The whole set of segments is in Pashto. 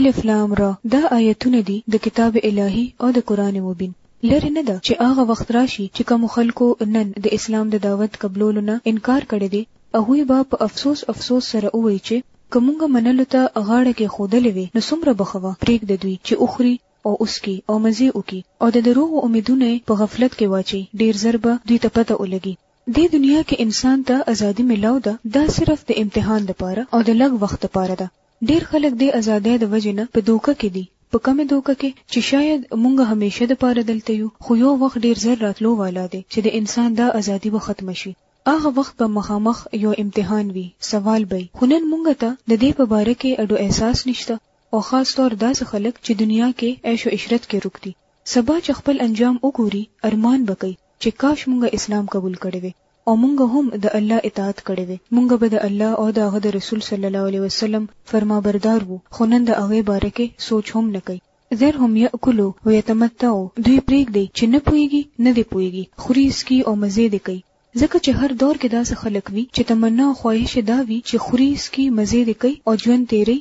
الف لام را، دا آیتونه دي د کتاب الهي او د قرآن مبین. لرې نه ده چې هغه وخت راشي چې کومو خلکو نن د اسلام د دعوت قبلولو نه انکار کړی دی، هغوی به په افسوس افسوس سره ووایي چې که مونږ منلو ته غاړه کېښودلې وی نو څومره به ښه وه، پرېږده دوی چې وخوري او وڅکي او مزې وکړي او د دروغو امیدونه یې په غفلت کې واچوي، ډېر زر به دوی ته پته ولګي. دې دنیا کې انسان ته ازادي ملاو ده دا صرف د امتحان لپاره او د لږ وخت لپاره ده، ډېر خلک دې ازادۍ د وجې نه په دوکه کې دي، په کومې دوکه کې چې شاید مونږ همیشه د پاره دلته یو خو یو وخت ډېر زر راتلو والا دی چې د انسان دا ازادي به ختمه شي، هغه وخت به مخامخ یو امتحان وي، سوال به وي، خو نن مونږ ته د دې په باره کې اډو احساس نشته او خاص طور داسې خلک چې دنیا کې عیش و عشرت کې روږ دي، سبا چې خپل انجام وګوري ارمان به کوي چې کاش مونږ اسلام قبول کړی وی، او مونږ هم د الله اطاعت کړی دی، مونږ به د الله او د هغه د رسول صلی الله علیه وسلم فرمابردار وو، خو نن د هغې باره کې سوچ هم نه کوي. ذرهم یأکلوا ویتمتعوا، دوی پریږدئ چې نه پوهیږي نه دې پوهیږي، خوري څکي او مزې دې کوي، ځکه چې هر دور کې داسې خلک وي چې تمنا او خواهش یې دا وي چې خوري څکي مزې دې کوي او ژوند تیروي،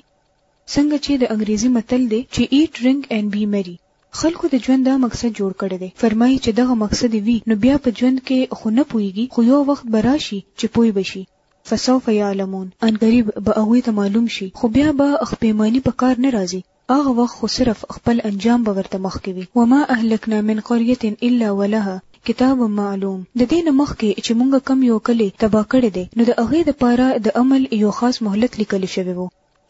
څنګه چې د انګریزي متل دی چې Eat Drink and Be Merry. خلکو د ژوند دا مقصد جوړ کړی دی، فرمايي چې دغه مقصد يې وي نو بيا په ژوند کې خو نه پوهېږي خو يو وخت به راشي چې پوه به شي، فسوف يعلمون، ان قريب به هغوی ته معلوم شي، خو بيا به خپېماني په کار نه راځي، هغه وخت خو صرف خپل انجام به ورته مخکې وي، وما اهلکنا من قرية الا ولها کتاب معلوم، د دې نه مخکې چې مونږ کوم يو کلی تباه کړی دی نو د هغې دپاره د عمل يو خاص مهلت ليکل شوی وو.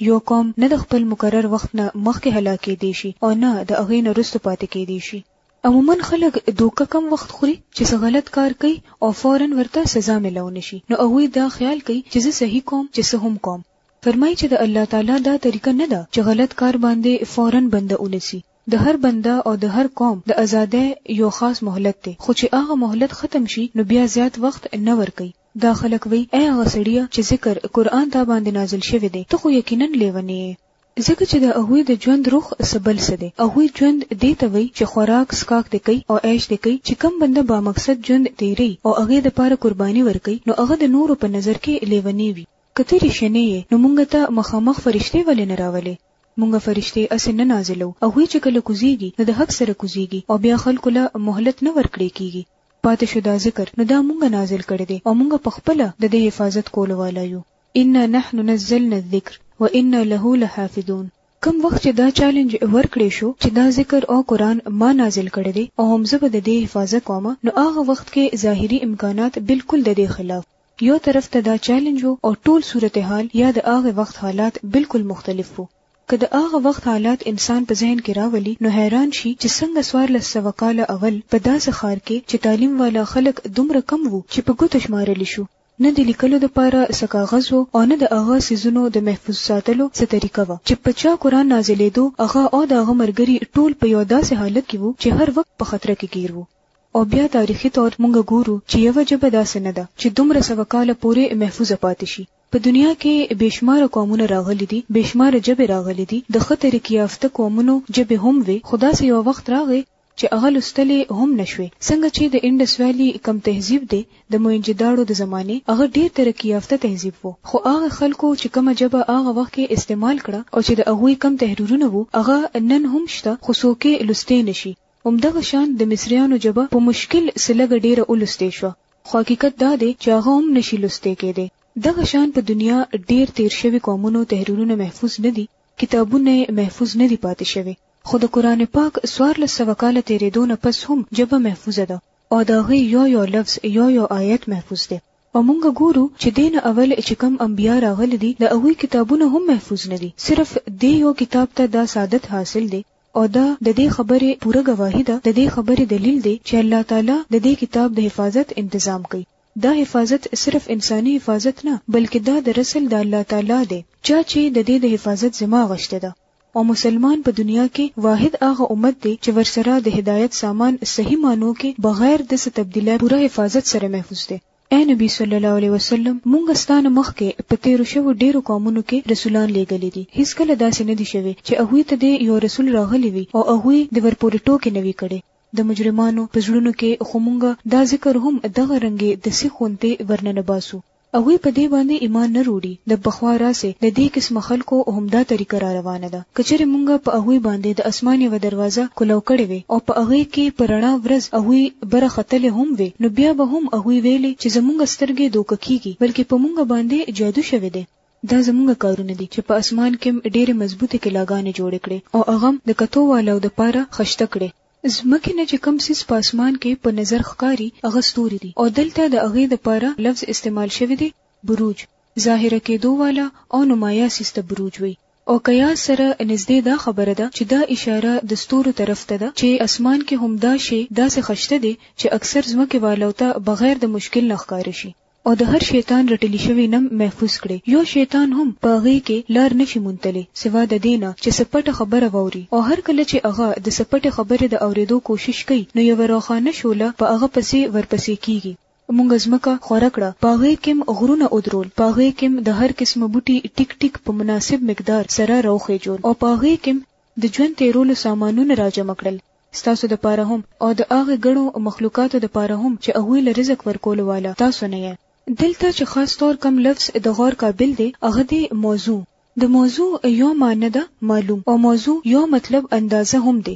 یو قوم نه د خپل مقرر وخت نه مخکې هلاک کېدی شي او نه د هغې نه وروسته پاتې کېدی شي. عموماً خلک دوکه کم وخت خوري چې څه غلط کار کوي او فوراً ورته سزا ملاو نه شي نو هغوی دا خیال کوي چې زه صحیح کوم چې څه هم کوم. فرمایي چې د الله تعالی دا طریقه نه ده چې غلط کار باندې فوراً بنده ونیسي. د هر بنده او د هر قوم د ازادۍ یو خاص مهلت دی خو چې هغه مهلت ختم شي نو بیا زیات وخت نه ورکوي. دا خلک وي، اې هغه سړیه چې ذکر، قرآن، تا باندې نازل شوی دی، ته خو یقینا لېونی یې. ځکه چې د هغوی د ژوند روخ څه بل څه دی. هغوی ژوند دې ته وایي چې خوراک، څښاک دې کوي او عیش دې کوي، چې کوم بنده بامقصد ژوند تېروي او هغې لپاره قرباني ورکوي، نو هغه د نورو په نظر کې لېونی وي. که ته رښینی یې، نو مونږ ته مخامخ فرشتې ولې نه راولې؟ مونږ فرشتې هسې نه نازلوو. هغوی چې کله کوزېږي، نو د حق سره کوزېږي او بیا خلکو له مهلت نه ورکړې کېږي. پاتې شو دا ذکر نو دا مونږ نازل کړی دی او مونږ په خپله د دې حفاظت کولو والا یو انا نحن نزلنا الذکر وانا له لحافظون کوم وخت چې دا چالنج ورکړی شو چې دا ذکر او قرآن ما نازل کړی دی او هم زه به د دې حفاظت کوم نو هغه وخت کې ظاهري امکانات بالکل د دې خلاف یو طرف ته دا چالنج وو او ټول صورتحال یا د هغه وخت حالات بالکل مختلف وو که د هغه وخت حالات انسان په ذهن کې راولي نو حیران شي چې څنګه څوارلس سوه کاله اول په داسې ښار کې چې تعلیم والا خلک دومره کم وو چې په ګوتو شمارل شو، نه د لیکلو لپاره څه کاغذ و او نه د هغه څیزونو د محفوظ ساتلو څه طریقه وه چې په چا قرآن نازلیدو هغه او د هغه مرګري ټول په یو داسې حالت کې وو چې هر وخت په خطره کې ګیر وو. او بیا تاریخي طور موږ ګورو چې یوه ژبه داسې نه ده چې دومره سوه کاله پورې محفوظه پاتې شي. په دنیا کې بې شماره قومونه راغلي دي، بې شماره ژبې راغلي دي، د ښه ترقي یافته قومونو ژبې هم وې، خو داسې یوه وخت راغی چې هغه لوستلې هم نه شوې، څنګه چې د انډس ویلي کوم تهذیب دی، د موینجداړو د زمانې، هغه ډېر ترقي یافته تهذیب وو، خو هغه خلکو چې کومه ژبه هغه وخت کې استعمال کړه او چې د هغوی کوم تحرورونه وو، هغه نن هم شته، خو څوکې لوستې نه شي. همدغه شان د مصریانو ژبه په مشکل څه لږه ډېره ولوستې شوه، خو حقیقت دا دی چې هغه هم نه شي لوستې کېدې. دغه شان په دنیا ډېر تېر شوي قومونو تحریرونه محفوظ نه دي، کتابونه یې محفوظ نه دي پاتې شوي، خو د قرآن پاک څوارلس سوه کاله تېرېدو نه پس هم ژبه محفوظه ده او د هغې یو یو لفظ، یو یو آیت محفوظ دی او مونږ ګورو چې دې نه اول چې کوم انبیا راغلي دي د هغوی کتابونه هم محفوظ نه دي، صرف دې یو کتاب ته دا سعادت حاصل دی او دا د دې خبرې پوره ګواهي ده، د دې خبرې دلیل دی چې الله تعالی د دې کتاب د حفاظت انتظام کوي. دا حفاظت صرف انساني حفاظت نه بلکې دا د رسل د الله تعالی دی چا چې د دې د حفاظت ذمه اغشتې ده. او مسلمان په دنیا کې واحد هغه امت دی چې ورسره د هدایت سامان صحیح معنو کې بغیر د څه تبدیلۍ پوره حفاظت سره محفوظ دی. اے نبی صلی الله علیه وسلم مونږ ستانه مخکې په تیرو شوو ډیرو قومونو کې رسولان لیږلي دي هیڅ کله داسې نه دي شوي چې هغوی ته دې یو رسول راغلی وي او هغوی د ورپورې ټوکې نه وي کړې د مجرمانو په زړونو کې خو مونږ دا ذکر هم دغه رنګې د سیخ غونتې ورننه باسو هغوی په دې باندې ایمان نه روړي د بخوا راسې د دې قسمه خلکو همدا طریقه را روانه ده که چېرې مونږ په هغوی باندې د اسمان یوه دروازه کولو کړې وی او په هغې کې په رڼا ورځ هغوی بره ختلې هم وی نو بیا به هم هغوی ویلې چې زمونږ سترګې دوکه کیږي بلکې په مونږ باندې جادو شوی دی. دا زمونږ کارونه دي چې په اسمان کې مې ډېرې مضبوطې قلعاګانې جوړې کړې او هغه مې د کتو والو د پاره خشته کړې. ځمکې نه چې کوم څیز په اسمان کې په نظر ښکاري هغه ستوري دي او دلته د هغې د پاره لفظ استعمال شوی دی، بروج، ظاهره کېدو والا او نمایاه څیز ته بروج وایي. او که يا سره نزدې دا خبره ده چې دا اشاره د ستورو طرف ته ده چې اسمان کې هم دا شی داسې خشته دی چې اکثر ځمکې والو ته بغير د مشکل نه ښکاره شي او د هر شيطان رټلي شوی نم محفوظ کړي يو شيطان هم په هغې کې لار نشي موندتلی سوا د دې نه چې څه پټه خبره واوري او هر کله چې هغه د څه پټې خبرې د اورېدو کوشش کوي نو يوه روښانه شعله په هغه پسې ورپسې کيږي مونږ ځمکه خوره کړه، په هغې کې م غرونه ودرول، په هغې کې م د هر قسمه بوټي ټیک ټیک په مناسب مقدار سره راوخېجول او په هغې کې م د ژوند تېرولو سامانونه راجمع کړل، ستاسو دپاره هم او د هغه ګڼو مخلوقاتو دپاره هم چې هغوی له رزق ورکولو واله تاسو نه یئ. دلته چې خاص طور کوم لفظ د غور قابل دی هغه دی موضوع. د موضوع یوه معنی ده معلوم او موضوع یوه مطلب اندازه هم دی.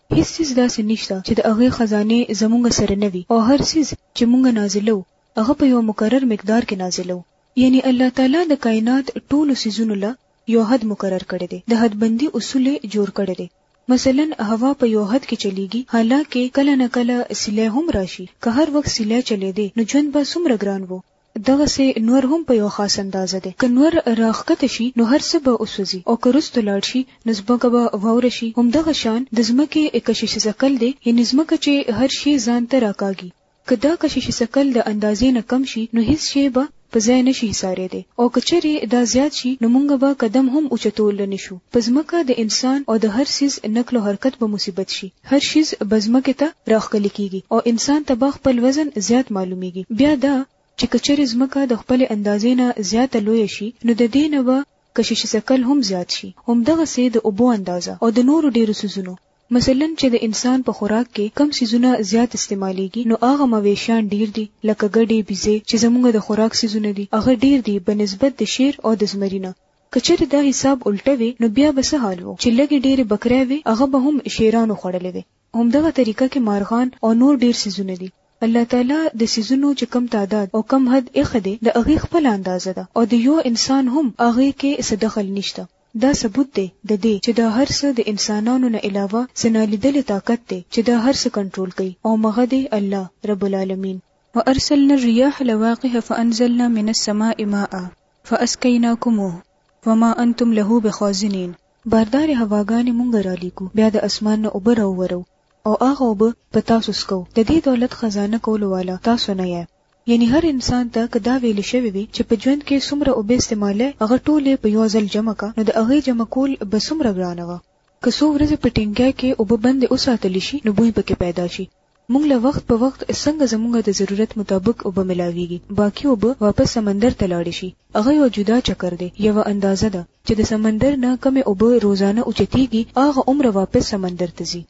هیڅ څیز داسې نشته چې د هغې خزانې زمونږ سره نه وي او هر څیز چې مونږ نازلوو هغه په یوه مقرر مقدار کې نازلوو یعنی الله تعالی د کاینات ټولو څیزونو له یو حد مقرر کړی دی د حدبندی اصول یې جوړ کړی دی مثلا هوا په یو حد کې چلیږي حالانکه کله نه کله سیلی هم راشي که هر وخت سیلی چلیدی نو ژوند به څومره ګران وو دغسې نور هم په یوه خاص اندازه دی. که نور را ښکته شي نو هر څه به وسوځي او که روسته لاړ شي نو ځمکه به واوره شي. همدغه شان د ځمکې کشش ثقل دی، یعنې ځمکه چې هر شی ځان ته را کاږي. که دا کشش ثقل د اندازې نه کم شي نو هیڅ شی به په ځای نه شي حصارېدی او که چېرې دا زیات شي نو مونږ به قدم هم اوچتولنشو. په ځمکه د انسان او د هر څیز نقل و حرکت به مصیبت شي. هر شیز به ځمکې ته راښکل کیږي او انسان ته به خپل وزن زیات معلومیږي بیا دا چې که چېرې ځمکه د خپلې اندازې نه زیاته لویه شي نو د دې نه به کشش ثقل هم زیات شي همدغسې د اوبو اندازه او د نورو ډیرو څیزونو مثلا چې د انسان په خوراک کې کوم څیزونه زیات استعمالیږي نو هغه مویشیان ډیر دي لکه ګډې بیزې چې زموږ د خوراک څیزونه دي هغه ډیر دي بنسبت د شیر او د زمري نه که چېرې دا حساب الټه وی نو بیا به څه حال وو چې لږې ډېرې بکرۍ وې هغه به هم شېرانو خوړلې وې همدغه طریقه کې مارغان او نور ډېر څیزونه دي الله تعالی د څیزونو چې کوم تعداد او کوم حد اېښی دی د هغې خپله اندازه ده او د یو انسان هم هغې کې څه دخل نشته دا ثبوت دی ددې چې دا هر څه د انسانانو نه علاوه څه نالیدلی طاقت دی چې دا هر څه کنټرول کوي او مغه دی الله رب العالمین وارسلنا الرياح لواقح فانزلنا من السماء ماء فاسقیناکموه وما انتم له بخازنین، باردارې هواګانې مونږ رالیږو بیا د اسمان نه اوبه راوورو او هغه اوبه په تاسو څکو، د دې دولت خزانه کولو والا تاسو نه یئ. یعنی هر انسان ته که دا ویل شوی وی چې په ژوند کې څومره اوبه استعمالوئ هغه ټولې په یو ځل جمع کړه نو د هغې جمع کول به څومره ګرانه وه. که څو ورځې په ټینکۍ کې اوبه بندې وساتل شي نو بوی پکې پیدا شي. مونږ له وخت په وخت څنګه زمونږ د ضرورت مطابق اوبه ملاویږي باقی اوبه واپس سمندر ته لاړې شي هغه یو جدا چکر دی یوه اندازه ده چې د سمندر نه کمې اوبه روزانه اوچتیږي هغه عمر واپس سمندر ته ځي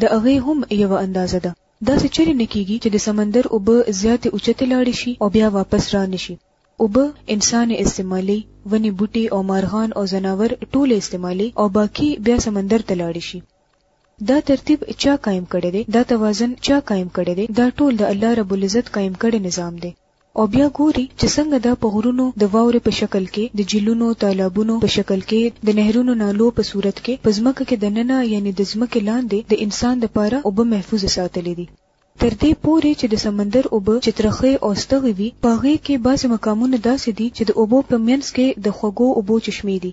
د هغې هم یوه اندازه ده داسې چرې نه کیږي چې د سمندر اوبه زیاتې اوچتې لاړې شي او بیا واپس را نشي اوبه انسان استعمالي ونی بوټي او مارغان او زناور ټول استعمالي او باقی بیا سمندر ته لاړې شي دا ترتیب چا قایم کړی دی؟ دا توازن چا قایم کړی دی؟ دا ټول د الله رب العزت قایم کړی نظام دی. او بیا ګوري چې څنګه دا په غرونو د واورې په شکل کې، د جیلونو، تالابونو، په شکل کې، د نهرونو، نالو، په صورت کې، په ځمکه کې دننه یعنې د ځمکې لاندې د انسان لپاره اوبه محفوظې ساتلې دي. تر دې پورې چې د سمندر اوبه چې ترخې او ستغې وي، په هغې کې بعضې مقامونه داسې دي چې د اوبو په منځ کې د خوږو اوبو چشمې دي.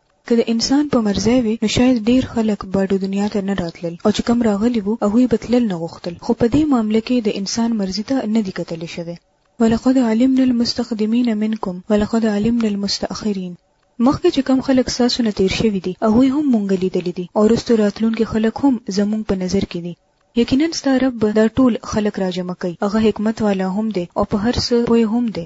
که د انسان په مرضی وی نو شاید ډیر خلک به ددنیا ته نه راتلل او چې کوم راغلي وو هغوی به تلل نه غوښتل خو په دې معامله کې د انسان مرضی ته نه دي کتل شوی. ولقد علمنا المستقدمین منکم ولقد علمنا المستاخرین مخکې چې کوم خلک ستاسو نه تیر شوي دي هغوی هم مونږ لیدلي دي او وروسته راتلونکي خلک هم زمونږ په نظر کې دي یقینا ستا رب به دا ټول خلک راجمع کوي هغه حکمت والا هم دی او په هر څه پوه هم دی.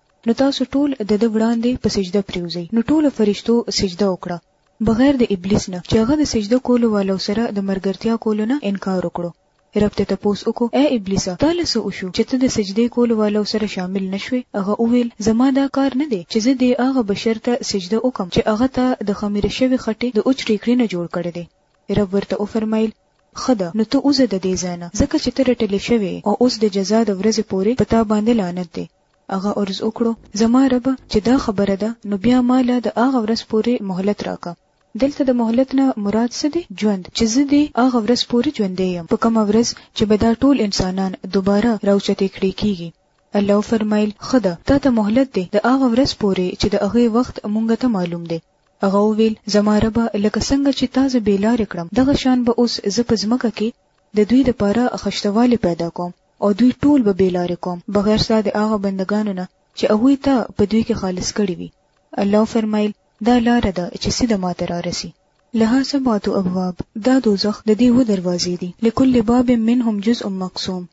نو تاسو ټول د ده وړاندې په سجده پریوځئ. نو ټولو فرشتو سجده وکړه بغیر د ابلیس نه چې هغه د سجده کولو والو سره د ملګرتیا کولو نه انکار وکړو. رب ته تپوس وکړو، ای ابلیسه! تا له څه وشو چې ته د سجدې کولو والو سره شامل نه شوې؟ هغه وویل، زما دا کار نه دی چې زه دې هغه بشر ته سجده وکړم چې هغه تا د خمیره شوې خټې د اوچ ټیکري نه جوړ کړی دی. رب ورته وفرمایل، ښه ده نو ته وځه د دې ځای نه ځکه چې ته رټل شوی یې او اوس د جزا د ورځې پورې په تا باندې لعنت دی. هغه عرض وکړو، زما رب چې دا خبره ده نو بیا ما له د هغه ورځ پورې مهلت راکه. دلته د مهلت نه مراد څه دی؟ ژوند، چې زه دې هغه ورځ پورې ژوندی یم په کومه ورځ چې به دا ټول انسانان دوباره راوچتې کړې کیږي. الله وفرمایل، ښه ده، تا ته مهلت دی د هغه ورځ پورې چې د هغې وخت مونږ ته معلوم دی. هغه وویل، زما رب لکه څنګه چې تا زه بې لارې کړم دغه شان به اوس زه په ځمکه کې د دوی لپاره خشتوالی پیدا کوم. او دوی ټول به بې لارې کوم بغیر ستا د هغه بندګانو نه چې هغوی تا په دوی کې خالص کړي وي. الله وفرمایل، دا لاره ده چې سیده ما ته رارسي. لها سبعة ابواب، دا دوزخ د دې اووه دروازې دي، لکل باب منهم جزء مقسوم،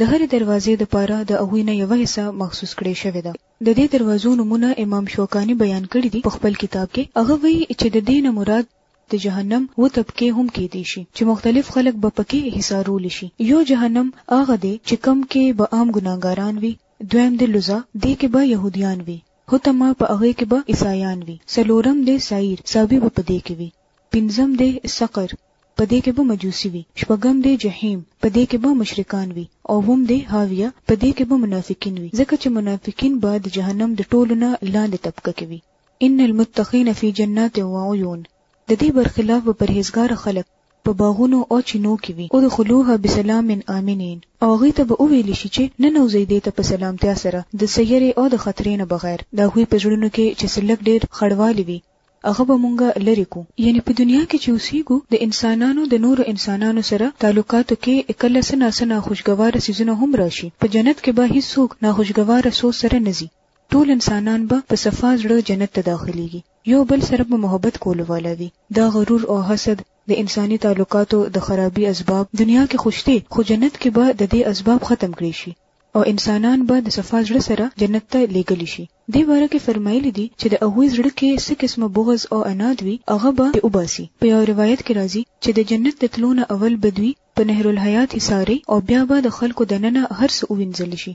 د هرې دروازې دپاره د هغوی نه یوه حصه مخصوص کړې شوې ده. د دې دروازو نومونه امام شوکاني بیان کړي دي په خپل کتاب کې، هغه وایي چې د دې نه مراد د جهنم اووه طبقې هم کېدی شي چې مختلف خلک به په کې حصارول شي، يو جهنم هغه دی چې کوم کې به عام ګناهګاران وي، دويم دی لظه، دې کې به يهوديان وي، حطمه، په هغې کې به عيسايان وي، څلورم دی سعير، سابي به په دې کې وي، پنځم دی سقر، په دې کې به مجوسي وي، شپږم دی جحيم، په دې کې به مشرکان وي، اووم دی حاويه، په دې کې به منافقين وي، ځکه چې منافقين به د جهنم د ټولو نه لاندې طبقه کې وي. ان المتقین فی جنات و عیون د دې برخلاف به پرهیزګار خلک په باغونو او چینو کې وي او دخلوها بسلام آمنین او هغوی ته به وویل شي چې ننوځئ دې ته په سلامتیا سره د څه یرې او د خطرې نه بغیر د هغوی په زړونو کې چې څه لږ ډېر خړوالی وي هغه به مونږ لرې کو یعنی په دنیا کې چې اوسیږو د انسانانو د نورو انسانانو سره تعلقاتو کې کله څه ناڅه ناخوشګواره څیزونه هم راشي په جنت کې به هیڅوک ناخوشګواره سوز سره نه ځي ټول انسانان به په صفا زړه جنت ته داخليږي يو بل سره په محبت کولو والا وي دا غرور او حسد د انساني تعلقاتو د خرابي اسباب دنيا کې خو شته خو جنت کې به د دې اسباب ختم کړي شي او انسانان به د صفا زړه سره جنت ته لېږل شي دې باره کې فرمایلی دي چې د هغوی زړه کې څه قسمه بغض او عناد وي هغه به یې وباسي په یو روایت کې راځي چې د جنت د تلونه اول به دوی په نهر الحیات حصاري او بیا به د خلکو دننه هر څه ووینځل شي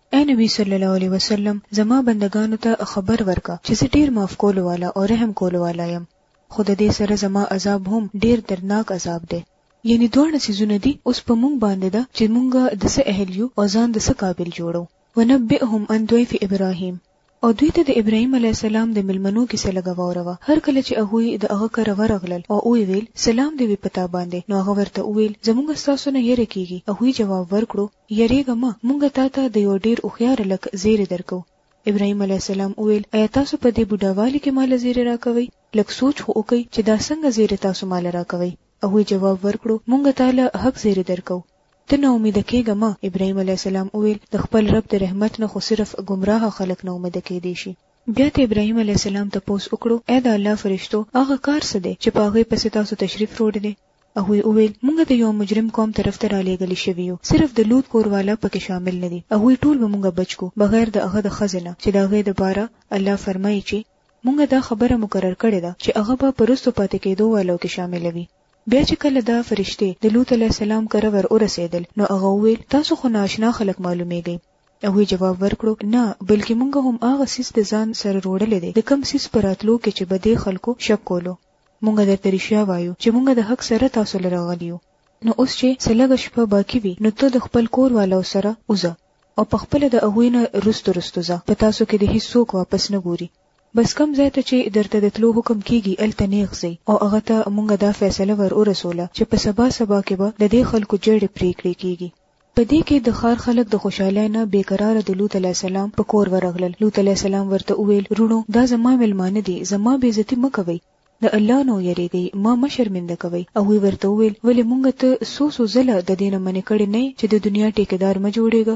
اے نبی صلی الله علیه وسلم زما بندگانو ته خبر ورکا چې زه ډیر معاف کولو والا او رحم کولو والا یم خو د دې سره زما عذاب هم ډیر دردناک عذاب دی یعنی دواړه سيزونه دي اوس په مونږ باندې ده چې مونږ د څه اهل یو او ځان د څه قابل جوړو ونبئهم ان ضيف ابراهيم او دوی ته د ابراهیم علیه السلام د مېلمنو کیسه لږه واوروه، هر کله چې هغوی د هغه کره ورغلل او ویې ویل، سلام دې وي په تا باندې، نو هغه ورته وویل، زموږ ستاسو نه یره کېږي، هغوی جواب ورکړو، یرېږه مه، موږ تا ته د یوه ډېر هوښیار هلک زېری درکوو. ابراهیم علیه السلام وویل، ایا تاسو په دې بوډاوالي کې ماله زېری راکوئ؟ لږ سوچ خو وکړئ چې دا څنګه زېری تاسو ماله راکوئ؟ هغوی جواب ورکړو، موږ تاله هک زېری درکوو، ته نا امیده کیږه مه، ابراهیم علیه السلام وویل، د خپل رب د رحمت نه خو صرف ګمراه خلک نا امیده کیدی شي. بیا ترې ابراهیم علیه السلام تپوس وکړو، ای د الله فرشتو هغه کار څه دی چې په هغې پسې تاسو تشریف روړ دی؟ هغوی وویل، مونږ د یوه مجرم قوم طرف ته رالیږلي شوي یو، صرف د لوط کور والا په کې شامل نه دي، هغوی ټول به مونږ بچ کړو بغیر د هغه د ښځې نه چې د هغې د پاره الله فرمایي چې. مونږ دا خبره مقرر کړې ده چې هغه به په رستو پاتې کیدو والو کې شامله وي. بیا چې کله دا فرشتې د لوط علیه السلام کره ور ورسېدل، نو هغه وویل، تاسو خو نااشنا خلک معلومېږئ. هغوی جواب ورکړو، نه، بلکې موږ هم هغه څیز د ځان سره روړلی دی، د کوم څیز په راتلو کې چې به دې خلکو شک کولو. موږ درته رښتیا وایو چې موږ د حق سره تاسو له راغلي یو. نو اوس چې څه لږه شپه باقي وي، نو ته د خپل کور والو سره وځه او پخپله د هغوی نه رستو رستو ځه، په تاسو کې دې هیڅوک واپس نه ګوري. بس کوم ځای ته چې درته د تلو حکم کېږي هلته نېغ ځئ او هغه ته موږ دا فیصله ور ورسوله چې په سبا سبا کې به د دې خلکو جرړې پرېکړې کېږي. په دې کې د ښار خلک د خوشحالۍ نه بې قراره د لوط علیه السلام په کور ورغلل، لوط علیه السلام ورته وویل، وروڼو! دا زما مېلمانه دي، زما بې عزتي مه کوئ، د الله نه ویرېږئ، ما مه شرمنده کوئ. هغوی ورته وویل، ولې موږ ته څو څو ځله د دې نه منع کړې نه یې چې د دنیا ټېکهدار مه جوړېږه؟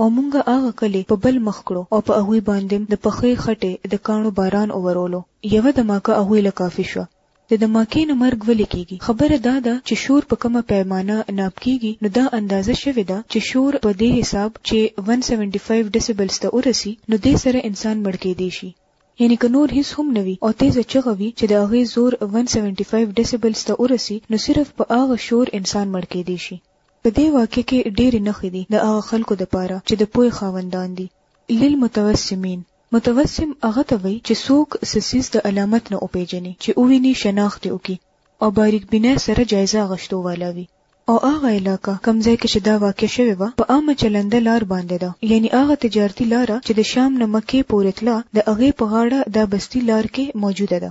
او مونږ هغه کلي په بل مخ کړو او په هغوی باندېم د پخې خټې د کاڼو باران اورولو، يوه دماکه هغوی له کافي شوه. د دماکې نه مرګ ولې کېږي؟ خبره دا ده چې شور په کومه پيمانه ناب کېږي نو دا اندازه شوې ده چې شور په دې حساب چې ون سيونټي فائيو ډسيبلز ته ورسي نو دې سره انسان مړ کېدې شي. يعنې که نور هيڅ هم نه وي او تېزه چغه وي چې د هغې زور ون سيونټي فائيو ډسيبلز ته ورسي نو صرف په هغه شور انسان مړ کېدې شي. په دې واقعه کې ډېرې نښې دي د هغه خلکو لپاره چې د پوهې خاوندان دي، للمتوسمین، متوسم هغه ته وایي چې څوک څه څیز د علامت نه وپېژني، چې وویني، شناخت یې وکړي او باریک بینۍ سره جایزه اخیستو والا وي. او هغه علاقه کوم ځای کې چې دا واقعه شوې وه په عامه چلنده لار باندې ده، یعنې هغه تجارتي لاره چې د شام نه مکې پورې تله د هغې په غاړه دا بستي لار کې موجوده ده.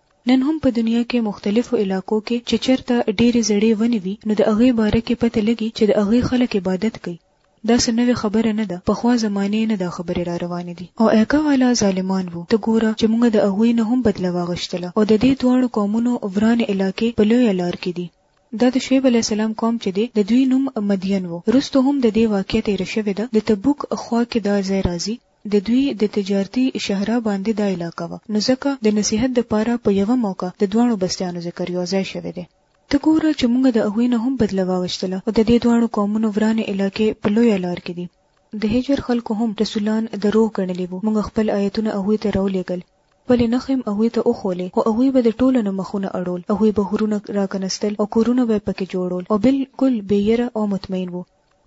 نن هم په دنیا کې مختلفو علاقو کې چې چرته ډېرې زړې ونې وي نو د هغې باره کې پته لګي چې د هغې خلک عبادت کوي. دا څه نوې خبره نه ده، پخوا زمانې نه دا خبرې را روانې دي او ایکا والا ظالمان وو، ته ګوره چې موږ د هغوی نه هم بدله واغشتله او ددې دواړو قومونو ورانې علاقې په لویه لار کې دي. دا د شعیب علیه السلام قوم چې دی د دوی نوم مدین وو، وروسته هم ددې واقعه تېره شوې ده، د تبوک خوا کې دا ځای راځي. د دوی د تجارتي شهرا باندې دا علاقه وه نو ځکه د نصیحت د پاره په یوه موقع د دواړو بستیانو ذکر یو ځای شوی دی. ته ګوره چې مونږ د هغوی نه هم بدله واوشتله او د دې دواړو قومونو ورانې علاقې په لویه لار کې دي. د هجر خلکو هم رسولان دروغ ګڼلي وو، مونږ خپل آیتونه هغوی ته راولېږل، خپلې نښې هم هغوی ته وښولې، خو هغوی به د ټولو نه مخونه اړول، هغوی به غرونه راکنستل او کورونه به یې پکې جوړول او بالکل بې یره او مطمئن وو.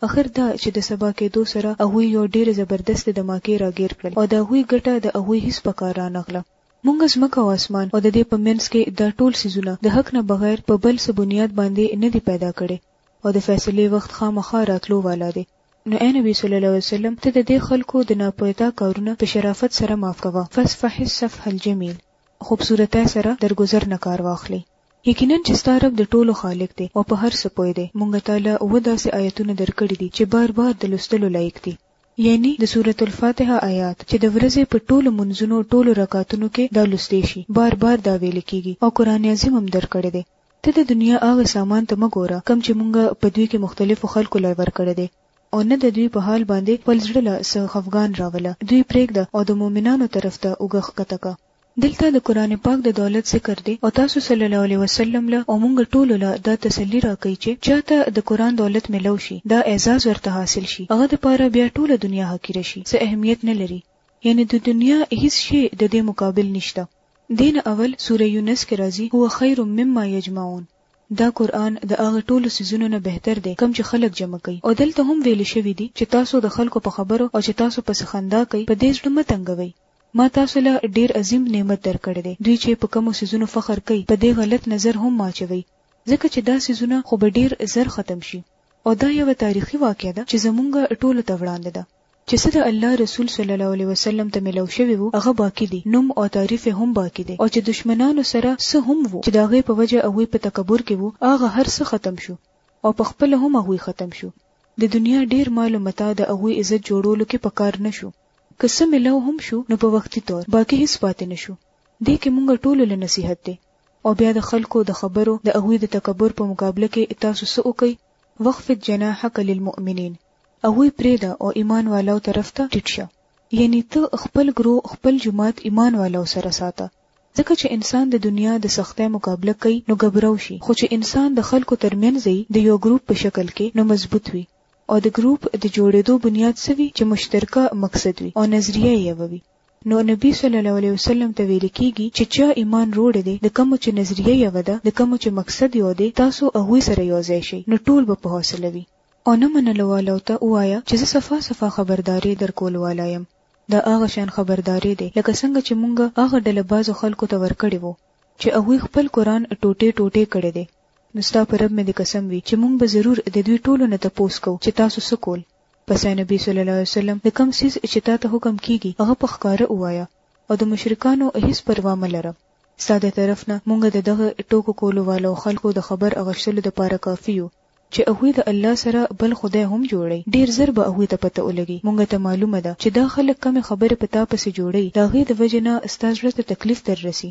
اخر دا چې د سبا کېدو سره هغوی یو ډېرې زبردستې دماکې راګېر کړل او د هغوی ګټه د هغوی هیڅ په کار رانغله. مونږ ځمکه او اسمان او د دې په مینځ کې دا ټول څیزونه د حق نه بغیر په بل څه بنیاد باندې نه دي پیدا کړي او د فیصلې وخت خامخا راتلو والا دی. نو ای نبی صلی الله علیه وسلم! ته د دې خلکو د ناپوهتا کارونه په شرافت سره معاف کوه، فاصفح الصفح الجمیل، خوبصورتۍ سره درګذر نه کار واخلئ. یقینا چې ستا رب د ټولو خالق دی او په هر څه پوه دی، مونږ تاله اووه داسې آیتونه درکړي دي چې بار بار د لوستلو لایق دي. یعنی د سورة الفاتحه آیات چې د ورځې په ټولو مونځونو ټولو رکعتونو کې دا لوستې شي، بار بار دا ویل کیږي او قرآن عظیم هم درکړی دی. ته د دنیا هغه سامان ته مه ګوره کوم چې مونږ په دوی کې مختلفو خلکو له ورکړی دی او نه د دوی په حال باندې خپل زړه له څه خفګان راوله، دوی پریږده او د مؤمنانو طرف ته اوږه ښکته کړه. دلته د قرآن پاک د دولت ذکر دی او تاسو صلی الله علیه وسلم له او مونږ ټولو له دا تسلي راکوي چې چا ته د قرآن دولت ملو شي، دا اعزاز ورته حاصل شي، هغه د پاره بیا ټوله دنیا حقیره شي، څه اهمیت نه لري، یعنې د دنیا هیڅ شی د دې مقابل نشته. دې نه اول سورة یونس کې راځي، هو خیر مما یجمعون، دا قرآن د هغه ټولو څیزونو نه بهتر دی کوم چې خلک جمع کوي او دلته هم ویل شوي دي چې تاسو د خلکو په خبرو او چې تاسو پسې خندا کوي په دې زړه مه تنګوئ، ما تاسو له ډیر عظیم نعمت درکړی دی، دوی چې په کومو څیزونو فخر کوي په دې غلط نظر هم مه اچوئ، ځکه چې دا څیزونه خو به ډیر زر ختم شي او دا یوه تاریخي واقعه ده چې زمونږ ټولو ته وړاندې ده چې څه د الله رسول صلی الله علیه وسلم ته ملاو شوي وو هغه باقي دي، نوم او تعریف یې هم باقي دی او چې دښمنانو سره څه هم وو چې د هغې په وجه هغوی په تکبر کې وو هغه هر څه ختم شو او په خپله هم هغوی ختم شو د دنیا ډیر مال و متاع د هغوی عزت جوړولو کې په کار نه شو. که څه ملاو هم شو نو په وختي طور باقي هیڅ پاتې نشو دې کې مونږ ټولو له نصیحت دی او بیا د خلکو د خبرو د هغوی د تکبر په مقابله کې تاسو څه وکړئ وخفض جناحک للمؤمنین هغوی پرېږده او ایمان والاو طرف ته ټیټ شه یعنی ته خپل ګرو خپل جماعت ایمان والاو سره ساته ځکه چې انسان د دنیا د سختۍ مقابله کوي نو ګبرو شي خو چې انسان د خلکو ترمنځ د یو ګروپ په شکل کې نو مضبوط وي او د ګروپ د جوړېدو بنیاد څه وي چې مشترکه مقصد وي او نظریه یې یوه وي نو نبي صلی الله علیه وسلم ته ویل کېږي چې چا ایمان روړی دی د کومو چې نظریه یوه ده د کومو چې مقصد یو دی تاسو هغوی سره یو ځای شئ نو ټول به په حوصله وي. او نه منلو والو ته ووایه چې زه صفا صفا خبرداری درکولو والا یم دا هغه شان خبرداری دی لکه څنګه چې مونږ هغه ډله بعضو خلکو ته ورکړې وو چې هغوی خپل قرآن ټوټې ټوټې کړی دی نو ستا په رب مې د قسم وي چې مونږ به ضرور د دوی ټولو نه تپوس کوو چې تاسو څه کول؟ پس اې نبي صلی الله علیه وسلم د کوم څیز چې تا ته حکم کیږي هغه په ښکاره ووایه او د مشرکانو هیڅ پروا مه لره. ستا د طرف نه مونږ د دغه ټوکو کولو والو خلکو د خبر اغشتلو دپاره کافي یو چې هغوی د الله سره بل خدای هم جوړوي، ډیر زر به هغوی ته پته ولګي، مونږ ته معلومه ده چې دا خلک کومې خبرې په تا پسې جوړوي د هغې د وجې نه ستا زړه ته تکلیف در رسي.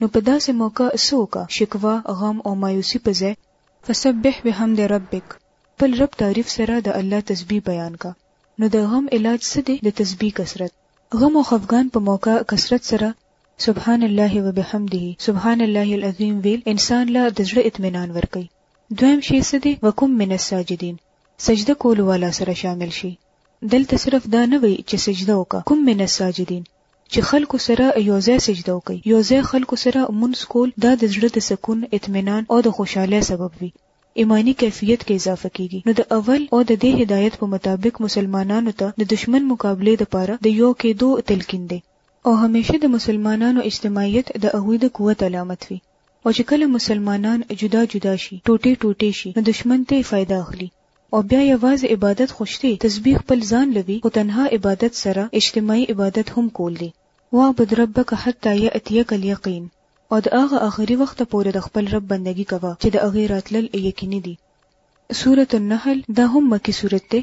نو په داسې موقع څه وکړه؟ شکوه، غم او مایوسي په ځای؟ فسبح بحمد ربک، خپل رب تعریف سره د الله تسبیح بیان کړه. نو د غم علاج څه دی؟ د تسبیح کثرت. غم او خفګان په موقع کثرت سره سبحان الله وبحمده، سبحان الله العظیم، ویل انسان له د زړه اطمینان ورکوي. دویم شی څه دی؟ وکن من الساجدین، سجده کولو والا سره شامل شي. دلته صرف دا نه وایي چې سجده وکړه، کن من الساجدین، چې خلکو سره یو ځای سجده وکړئ، یو ځای خلکو سره مونځ کول دا د زړه د سکون، اطمینان او د خوشحالۍ سبب وي، ایماني کیفیت کې اضافه کیږي، نو د اول او د دې هدایت په مطابق مسلمانانو ته د دښمن مقابلې لپاره د یو کیدو تلقین دی. او همیشه د مسلمانانو اجتماعیت د هغوی د قوت علامت وي، او چې کله مسلمانان جدا جدا شي، ټوټې ټوټې شي، نو دښمن ترې فایده اخلي. او بیا یوازې عبادت خو شته، تسبیح خپل ځان له وي، خو تنها عبادت سره اجتماعي عبادت هم کول دي، واعبد ربک حتی یأتیک الیقین، او د هغه اخري وخته پورې د خپل رب بندګي کوه چې د هغې راتلل یقیني دي. سورة النحل، دا هم مکي سورت دی.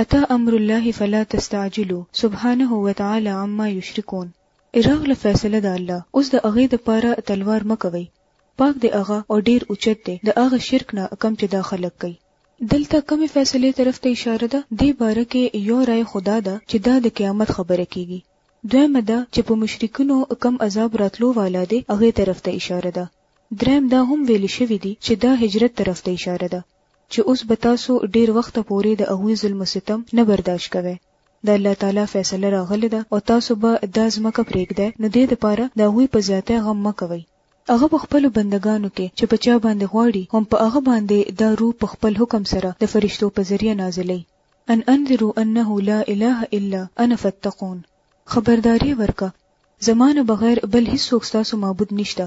اتی امر الله فلا تستعجلو سبحانه وتعالی عما یشرکون ای راغله فیصله د الله اوس د هغی د پاره تلوار مه کوی پاک دی هغه او ډیر اوچت دی د هغه شرک نه کوم چه دا خلک کوی. دلته کومې فیصلې طرف ته اشاره ده؟ دې باره کې یو رای خو دا ده چې دا د قیامت خبره کیږي. دویمه دا چې په مشرکینو کوم عذاب راتلو والا دی هغې طرف ته اشاره ده. دریم دا هم ویل شوي دي چې دا هجرت طرف ته اشاره ده. چې اوس به تاسو ډیر وخت پورې د هغوی ظلم او ستم نه برداشت کوی. د الله تعالی فیصله راغلې ده او تاسو به دا ځمکه پریږدی، نو دې لپاره د هغوی په زیاتی غم مه کوئ. هغه په خپلو بندګانو کې چې په چا باندې غواړي هم په هغه باندې دا روح په خپل حکم سره د فرشتو په ذریعه نازلوي. ان انذروا انه لا اله الا انا فاتقون، خبرداری ورکړه زما نه بغیر بل هیڅوک ستاسو معبود نشته،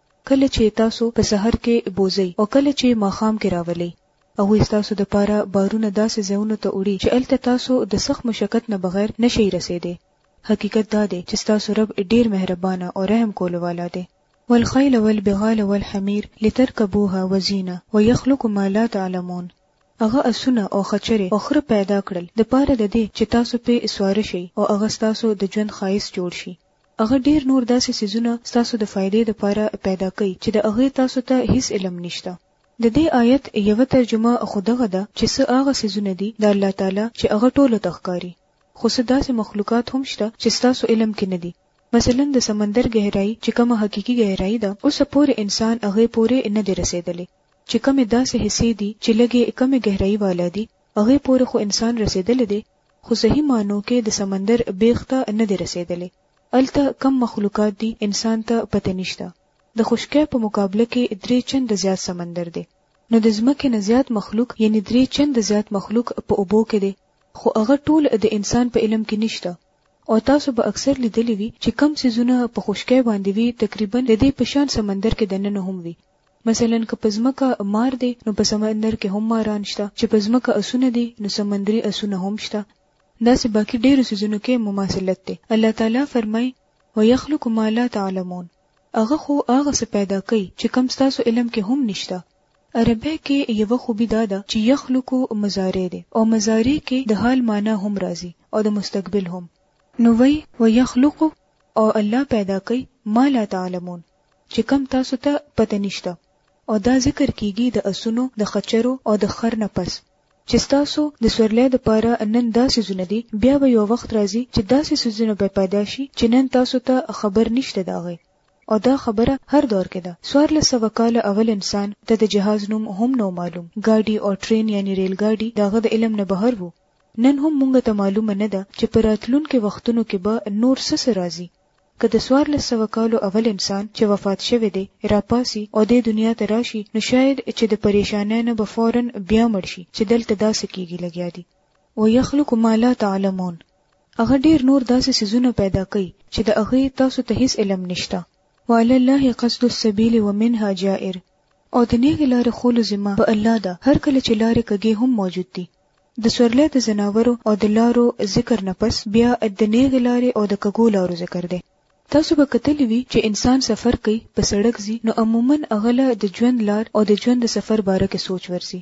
کله چې تاسو په سحر کې بوځئ او کله چې ماښام کې راولئ. هغوی ستاسو دپاره بارونه داسې ځایونو ته وړي چې هلته تاسو د سخت مشقت نه بغیر نه شئ رسېدی. حقیقت دا دی چې ستاسو رب ډېر مهربانه او رحم کولو والا دی. والخیل والبغال والحمیر لترکبوها وزینه ویخلق ما لا تعلمون هغه اسونه او خچرې او خره پیدا کړل دپاره ددې چې تاسو پرې سواره شئ او هغه ستاسو د ژوند ښایست جوړ شي. هغه ډېر نور داسې څیزونه ستاسو د فایدې لپاره پیدا کوي چې د هغې تاسو ته هیڅ علم نشته. د دې آیت یوه ترجمه خو دغه ده چې څه هغه څیزونه دي د الله تعالی چې هغه ټولو ته ښکاري خو څه داسې مخلوقات هم شته چې ستاسو علم کې نه دي مثلاً د سمندر ګهرایي چې کومه حقیقي ګهرایي ده اوسه پورې انسان هغې پورې نه دی رسېدلی چې کومې داسې حصې دي چې لږې کمې ګهرایي والا دي هغې پورې خو انسان رسېدلی دی خو صحیح معنو کې د سمندر بیخ ته نه دی رسیدلی. هلته کم مخلوقات دي انسان ته پته نشته. د خشکۍ په مقابله کې درې چنده زیات سمندر دی. نو د ځمکې نه زیات مخلوق یعنی درې چنده زیات مخلوق په اوبو کې دی. خو هغه ټول د انسان په علم کې نشته. او تاسو به اکثر لیدلي وي چې کم څیزونه په خشکۍ باندې وي تقریبا د دې په شان سمندر کې دننه هم وي. مثلاً که په ځمکه مار دی نو په سمندر کې هم ماران شته، چې په ځمکه اسونه دي نو سمندري اسونه هم شته. داسې باقي ډېرو څیزونو کې مماثلت دی. الله تعالی فرمایي، ویخلق ما لا تعلمون، هغه خو هغه څه پیدا کوي چې کوم ستاسو علم کې هم نشته. عربۍ کې یوه خوبي دا ده چې یخلق مضارع دی او مضارع کې د حال معنی هم راځي او د مستقبل هم. نو وایي، ویخلق او الله پیدا کوي ما لا تعلمون، چې کوم تاسو ته پته نشته او دا ذکر کیږي د اسونو، د خچرو او د خر نه پس چې ستاسو د سورلۍ لپاره نن دا څیزونه دي بیا به یو وخت راځي چې داسې څیزونه به پیدا شي چې نن تاسو ته خبر نشته د هغې او دا خبره هر دور کې ده څوارلس سوه کاله اول انسان ته د جهاز نوم هم نه و معلوم ګاډي او ټرین یعنی ریل ګاډي د هغه د علم نه بهر وو نن هم مونږ ته معلومه نه ده چې په راتلونکو وختونو کې به نور څه څه راځي که د څوارلس سوه کالو اول انسان چې وفات شوی دی راپاڅي او دې دنیا ته راشي نو شاید چې د پریشانۍ نه به فوراً بیا مړ شي چې دلته دا څه کیږي لګیا دي. ویخلق ما لا تعلمون هغه ډیر نور داسې څیزونه پیدا کوي چې د هغه تاسو ته هیڅ علم نشته. وعلی الله قصد السبیل ومنها جائر او د نیغې لارې ښولو ذمه په الله ده هر کله چې لارې کږې هم موجود دي د سورلۍ د ځناورو او د لارو ذکر نه پس بیا د نیغې لارې او د کږو لارو ذکر دی. تاسو به کتلي وي چې انسان سفر کوي، په سړک ځي، نو عموماً هغه له د ژوند لار او د ژوند د سفر باره کې سوچ ورځي.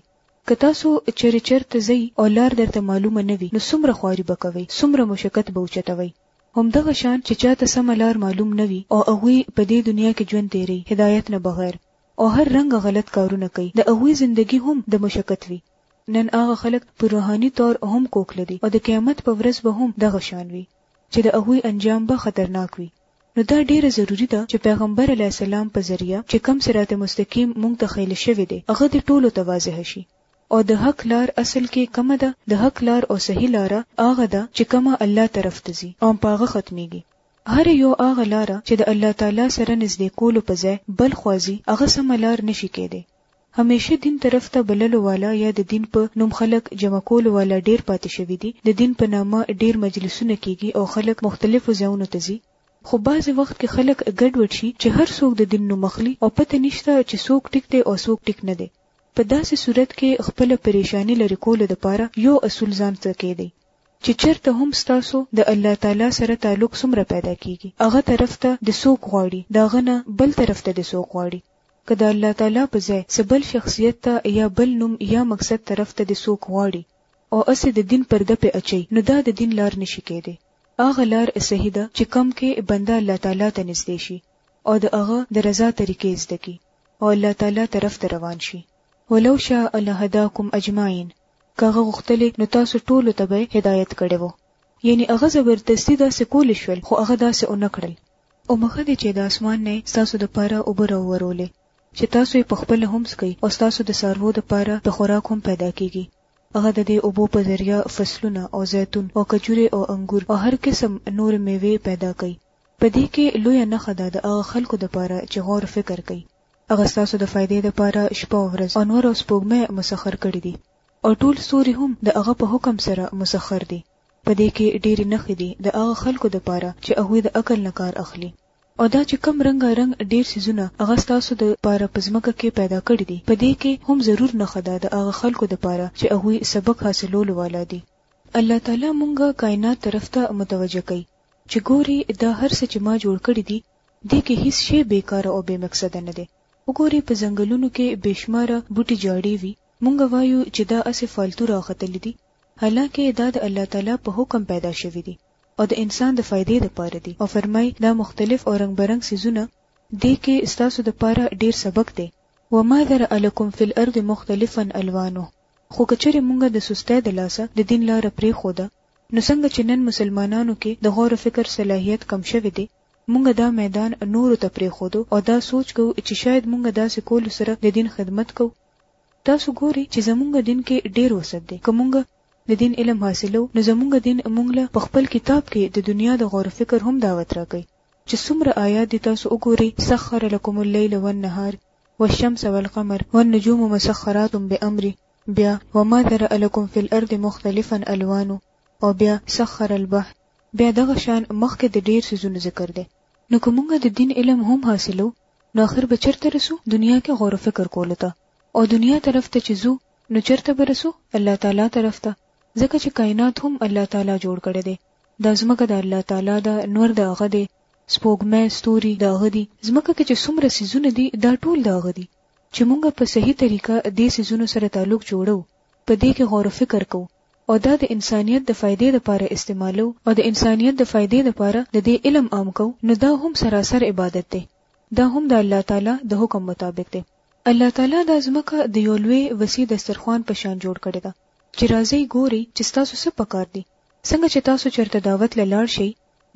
که تاسو چېرې چرته ځئ او لار درته معلومه نه وي، نو څومره خواري به کوئ، څومره مشقت به اوچتوئ. همدغه شان چې چا ته سمه لار معلوم نه وي او هغوی په دې دنیا کې ژوند تېروي هدایت نه بغیر او هر رنګه غلط کارونه کوي، د هغوی زندګي هم د مشقت وي. نن هغه خلک په روحاني طور هم کوکله دي او د قیامت په ورځ به هم دغه شان وي چې د هغوی انجام به خطرناک وي. نو دا ډېره ضروري ده چې پیغمبر علیه السلام په ذریعه چې کوم صراط مستقیم موږ ته ښیل شوی دی هغه دې ټولو ته واضح شي. او د حق لار اصل کې کومه ده؟ د حق لار او صحیح لاره هغه ده چې کومه الله طرف ته ځي او په هغه ختمیږي. هر یو هغه لاره چې د الله تعالی سره نږدې کولو په ځای بل خوا ځي هغه سمه لار نشي کیدای. همېشه دين طرف ته بللو والا يا د دين په نوم خلک جمع کولو والا ډېر پاتې شوي دي، د دين په نامه ډېر مجلسونه کېږي او خلک مختلفو ځايونو ته ځي، خو بعضې وخت کې خلک ګډوډ شي چې هر څوک د دين نوم اخلي او پته نشته چې څوک ټيک دی او څوک ټيک نه دی، په داسې صورت کې خپله پرېشاني لرې کولو دپاره يو اصول ځان ته کېږدئ چې چرته هم ستاسو د الله تعالی سره تعلق څومره پيدا کېږي هغه طرف ته دې څوک غواړي د هغه نه بل طرف ته دې څوک غواړي، که د الله تعالی په ځای څه بل شخصیت ته یا بل نوم یا مقصد طرف ته دې څوک غواړي او اسې د دین پرده پې اچوي نو دا د دین لار نشي کیدی. هغه لار صحیح ده چې کوم کې بنده الله تعالی ته نږدې شي او د هغه د رضا طریقې زده کړي او الله تعالی طرف ته روان شي. ولو شاء لهداکم اجمعین، که هغه غوښتلی نو تاسو ټولو ته به یې هدایت کړی وو. یعنې هغه زبردستي داسې کولی شول خو هغه داسې ونه کړل. اومخه دې چې د اسمان نه يې ستاسو دپاره اوبه راوورولې چې تاسو يې پخپله هم څکئ او ستاسو د څاروو دپاره د خوراک هم پيدا کېږي. هغه د دې اوبو په ذريعه فصلونه او زيتون او کجورې او انګور او هر قسم نورې مېوې پيدا کوي. په دې کې لويه نښه ده د هغه خلکو دپاره چې غور او فکر کوي. هغه ستاسو د فايدې دپاره شپه او ورځ، انور او سپوږمۍ مسخر کړي دي او ټول ستوري هم د هغه په حکم سره مسخر دي. په دې کې ډېرې نښې دي د هغه خلکو لپاره چې هغوی د عقل نه کار اخلي او دا چې کوم رنګا رنګ ډېر څیزونه هغه ستاسو د پاره په ځمکه کې پیدا کړي دي په دې کې هم ضرور نښه ده د هغه خلکو لپاره چې هغوی سبق حاصلولو والا دي. الله تعالی مونږ کائنات طرف ته متوجه کوي چې ګورئ دا هر څه چې ما جوړ کړي دي دې کې هیڅ شی بې کاره او بې مقصده نه دی وګورئ په ځنګلونو کې بې شماره بوټي جاړې وي مونږ وایو چې دا هسې فالتو راختلي دي حالانکه دا د الله تعالی په حکم پیدا شوي دي او د انسان د فائدې لپاره دي او فرمائی، دا مختلف او رنګ برنګ څیزونه دې کې ستاسو لپاره ډیر سبق دی. وما ذرأ لکم فی الارض مختلفا الوانه خو که چېرې مونږ د سستۍ د لاسه د دین لاره پرېښوده نو څنګه چې نن مسلمانانو کې د غور و فکر صلاحیت کم شوی دی مونږ دا میدان نورو ته پرېښودو او دا سوچ کوو چې شاید مونږ داسې کولو سره د دین خدمت کوو تاسو ګوري چې زمونږ دین کې ډیر وسط دی که مونږ د دین علم حاصلو نو زمونږ دین مونږ له په خپل کتاب کې د دنیا د غور فکر هم دعوت راکوي چې څومره آیات دي تاسو وګوري سخر لكم الليل والنهار والشمس والقمر والنجوم مسخرات بأمر بیا وما ذرأ لكم في الارض مختلفا الوان او بیا سخر البحر بیا دغه شان مخکې د ډیر سيزونو ذکر دی نو کومه د دین علم هم حاصلو نو اخر به چرته رسو دنیا کې غور فکر کولو ته او دنیا طرف ته چې زو نو چرته به رسو الله تعالی طرف ته ځکه چې کائنات هم الله تعالی جوړ کړي دي دا زمکه د الله تعالی دا نور دا غ دي سپوږمۍ ستوري دا غ دي زمکه کې چې څومره سيزونه دي دا ټول دا غ دي چې مونږ په صحیح طریقه دې سيزونو سره تعلق جوړو په دې کې غور فکر کوو او دا د انسانیت د فایدې لپاره استعمالوو او د انسانیت د فایدې لپاره د دې علم عام کوو نو دا هم سراسر عبادت دی دا هم د الله تعالی د حکم مطابق دی الله تعالی دا ځمکه د یو لوی وسیع دسترخوان په شان جوړ کړې ده چې راځئ ګورئ چې ستاسو څه پکار دي څنګه چې تاسو چرته دعوت له لاړ شئ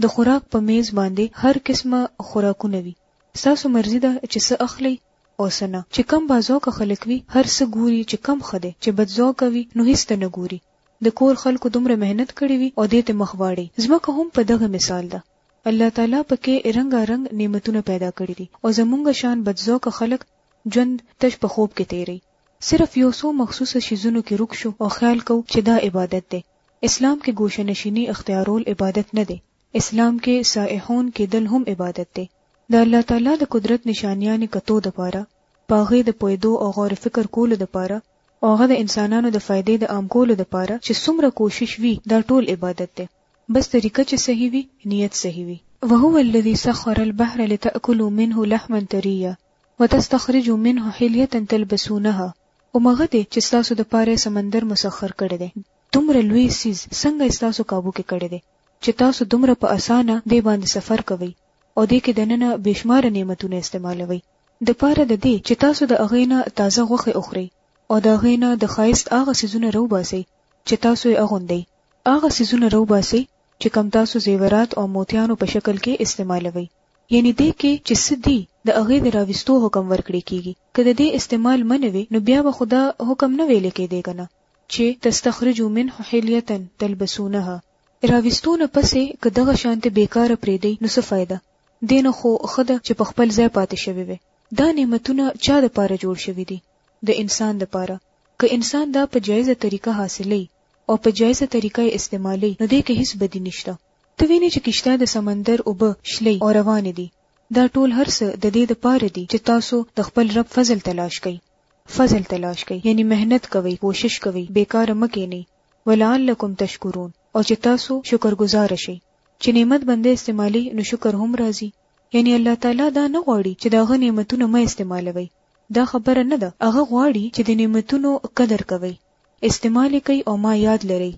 د خوراک په میز باندې هر قسمه خوراکونه وي ستاسو مرزي ده چې څه اخلئ اوسنه چې کم باذوقه خلک وي هر څه ګوري چې کم ښه دی چې بدذوقه وي نو هیڅ ته نه ګوري د کور خلکو دومره محنت کړي وي او دې ته مخ واړي ځمکه هم په دغه مثال ده الله تعالی په کې رنګا رنګ نعمتونه پیدا کړي دي او زمونږ شان بدذوقه خلک ژوند تش په خوب کې تیری صرف یو څو مخصوص شیزونو کې روک شو او خیال کو چې دا عبادت دی اسلام کې ګوشه نشینی اختیارول عبادت نه دی اسلام کې سائحون کېدل هم عبادت دی. د الله تعالی د قدرت نشانیانې کتو دپاره، په هغې د پوهېدو او غور فکر کولو دپاره او هغه د انسانانو د فائدې د عام کولو دپاره چې څومره کوشش وي دا ټول عبادت دی. بس طریقه چې صحیح وي نیت صحیح وي. وهو الذي سخر البحر لتأکلوا منه لحما طريا وتستخرجوا منه حلیة تلبسونها، هم هغه دی چې ستاسو دپاره یې سمندر مسخر کړی دی، دومره لوی څیز څنګه یې ستاسو قابو کې کړی دی؟ چې تاسو دومره په اسانه دې باندې سفر کوئ او دې کې دننه بې شماره نعمتونه استعمالوئ د پاره د دې چې تاسو د هغې نه تازه غوښې وخورئ او د هغې نه د ښایست هغه څیزونه راوباسئ چې تاسو یې اغوندئ هغه څیزونه راوباسئ چې کوم تاسو زیورات او موتیانو په شکل کې استعمالوئ یعنی دې کې چې څه دي د هغې د راویستو حکم ورکړی کیږي که د دې استعمال منوي نو بیا به خدا حکم نه ویل کېدی کنه چي تستخرجو منه حلیة تلبسونها راویستو نه پسي که دغه شانته بې کاره پرېږدئ نو څه فایده دې نه خو ښه ده چي په خپل ځای پاتي شوي وي دا نعمتونه چا د پاره جوړ شوي دي د انسان د پاره که انسان دا په جایزه طریقه حاصلئ او په جایزه طریقه یې استعمالئ نو دې کي هیڅ بدي نشته ته وینې چي کښته د سمندر اوبه شلئ او روانې دي دا ټول هر څه ددې د پاره دي چي تاسو د خپل رب فضل تلاش کړئ. فضل تلاش کړئ یعنی محنت کوئ کوشش کوئ بیکاره مه کینئ ولعلکم تشکرون او چې تاسو شکر ګزاره شئ چې نعمت بنده استعمالی نو شکر هم راځی یعنی الله تعالی دا نه غواړي چې د هغه نعمتونه مه استعمالوئ دا خبره نه ده هغه غواړي چې د نعمتونو قدر کوئ استعمال یې کوئ او ما یاد لرئ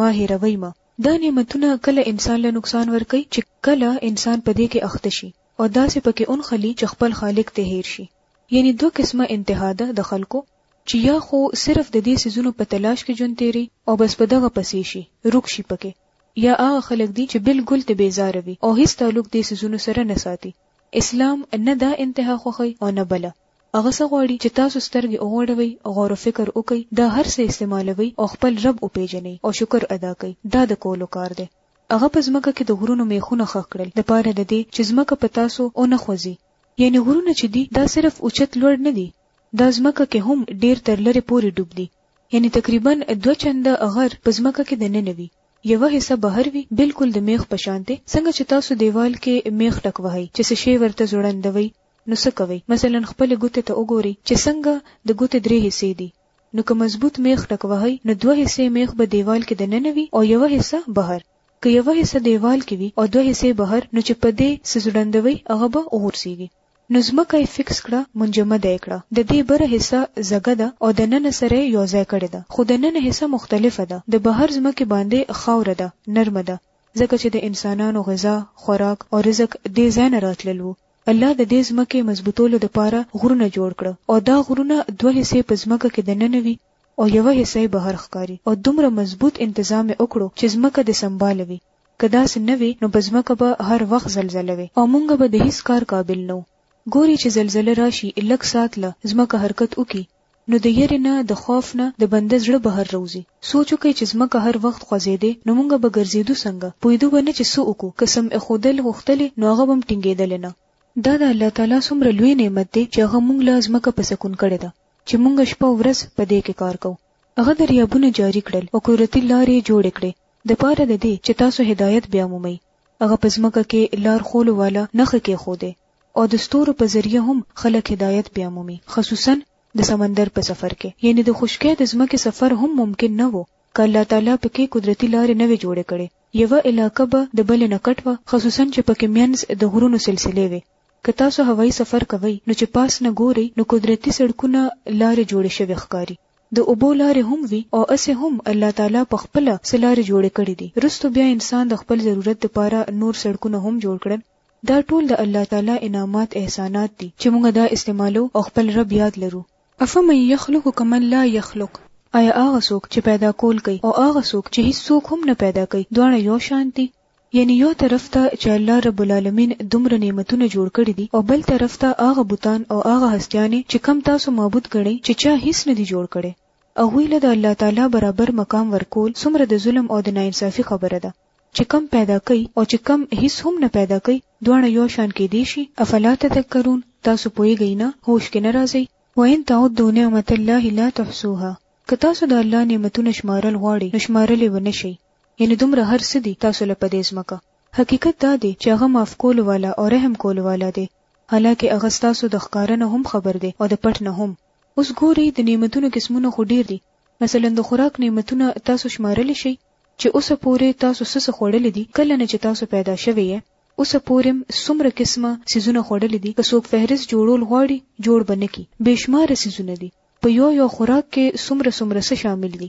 ما هیروئ مه دا نعمتونه کله انسان له نقصان ورکوي چې کله انسان په دې کې اخته شي او داسې پکې اونخلي چې خپل خالق ته هیر شي یعنی دوه قسمه انتها ده د خلکو چی یا خو صرف د دی څیزونو په تلاش کی ژوند تیری او بس په دغه پسی شی روږ شی پکی یا هغه خلک دی چی بل ګل ته بیزاره وی او هیڅ تعلق دی څیزونو سره نه ساتی اسلام نه دا انتها خوښی او نه بله هغه څه غواړی چی تاسو سترګی وغوړوی غور و فکر وکړی دا هر څه استعمالوی او خپل رب وپیژنی او شکر ادا کړی دا د کولو کار دی هغه په ځمکه کی د غرونو میخونه ښخ کړل د پاره د دی چی ځمکه په تاسو ونه خوځی یعنې غرونه چې دي دا صرف اوچت لوړ نه دي، دا ځمکه کې هم ډېر تر لرې پورې ډوب دي، یعنې تقریباً دوه چنده غر په ځمکه کې دننه وي، یوه حصه بهر وي، بالکل د مېخ په شانتې، څنګه چې تاسو دېوال کې مېخ ټک وهئ چې څه شی ورته ځوړندوئ نو څه کوئ، مثلاً خپلې ګوتې ته وګورئ چې څنګه د ګوتې درې حصې دي، نو که مضبوط مېخ ټک وهئ نو دوه حصې مېخ به دېوال کې دننه وي او یوه حصه بهر. که یوه حصه دیوال کې وي او دوه حصې بهر نو چې په دې څه ځوړندوي هغه به وغورځیږي. نو ځمکه یې فکس کړه، منجمده یې کړه. د دې بره حصه ځږه ده او د ننه سره یې یو ځای کړې ده. خو د ننه حصه مختلفه ده. د بهر ځمکې باندې خاوره ده، نرمه ده. ځکه چې د انسانانو غذا، خوراک او رزق دې ځای نه راتلل وو. الله د دې ځمکې مضبوطولو دپاره غرونه جوړ کړه او دا غرونه دوه حصې په ځمکه کې دننه وي او یوه حصه یې بهر ښکاري او دومره مضبوط انتظام یې وکړو چې ځمکه دې سمباله وي، که داسې نه وي نو به ځمکه به هر وخت زلزله وي او مونږ به د هیڅ کار قابل نه وو، ګوري چې زلزله راشي لږ ساعت له ځمکه حرکت وکړي نو د یرې نه د خوف نه د بنده زړه بهر روځي، سوچ وکړئ چې ځمکه هر وخت خوځیدې نو مونږ به ګرځیدو څنګه، پوهیدو به نه چې څه وکړو، که سم ایښودل غوښتلې نو هغه به هم ټینګیدلې نه. دا د الله تعالی څومره لوی نعمت دی چې هغه مونږ له ځمکه په سکون کړې ده، چې موږ شپه او ورځ په دې کې کار کوو. هغه دریابونه جاري کړل او کورتي لارې یې جوړې کړې د پاره د دې چې تاسو هدایت بیا ومومئ. هغه په ځمکه کې لار ښولو واله نښې کېښودې او د ستورو په ذریعه هم خلک هدایت بیا مومي، خصوصاً د سمندر په سفر کې. یعنې د خشکې د ځمکې سفر هم ممکن نه وو که الله تعالی په کې قدرتي لارې نه وې جوړې کړې. یوه علاقه به د بلې نه کټ وه، خصوصاً چې په کې مینځ د غرونو سلسلې وې. که تاسو هوایي سفر کوئ نو چې پاس نه ګورئ نو قدرتي سړکونه، لارې، جوړې شوې ښکاري. د اوبو لارې هم وي او هسې هم الله تعالی په خپله څه لارې جوړې کړې دي. وروسته بیا انسان د خپل ضرورت لپاره نور سړکونه هم جوړ کړل. دا ټول د الله تعالی انعامات، احسانات، دي چې موږ دا استعمالوو او خپل رب یاد لرو. افمن یخلق کمن لا یخلق، ایا هغه څوک چې پیدا کول کوي او هغه څوک چې هیڅ څوک هم نه پیدا کوي دواړه یو شان دي؟ یعنی یو طرف ته چې الله رب العالمین دومره نعمتونه جوړ کړي دي او بل طرف ته هغه بتان او هغه هستیانې چې کوم تاسو معبود ګڼئ چې چا هیڅ نه دي جوړ کړي هغوی له د الله تعالی برابر مقام ورکول څومره د ظلم او د ناانصافي خبره ده چې کوم پیدا کوي او چې کوم هیڅ هم نه پیدا کوي دواړه یو شان کېدی شي افلا تذکرون تاسو پوهیږئ نه هوش کې نه راځئ وان تعدوا نعمت الله لا تحصوها که تاسو د الله نعمتونه شمارل غواړئ نو شمارلې ونه شئ یعنې دومره هر څه دي تاسو له په دې ځمکه. حقیقت دا دی چې هغه معاف کولو والا او رحم کولو والا دی، حالانکه هغه ستاسو د ښکاره نه هم خبر دی او د پټ نه هم. اوس ګورئ د نعمتونو قسمونه خو ډېر دي، مثلاً د خوراک نعمتونه تاسو شمارلی شئ چې اوسه پورې تاسو څه څه خوړلي دي، کله نه چې تاسو پیدا شوي یئ اوسه پورې څومره قسمه څیزونه خوړلي دي، که څوک فهرست جوړول غواړي جوړ به نه کړي، بې شماره څیزونه دي، په یو یو خوراک کې څومره څومره څه شامل دي.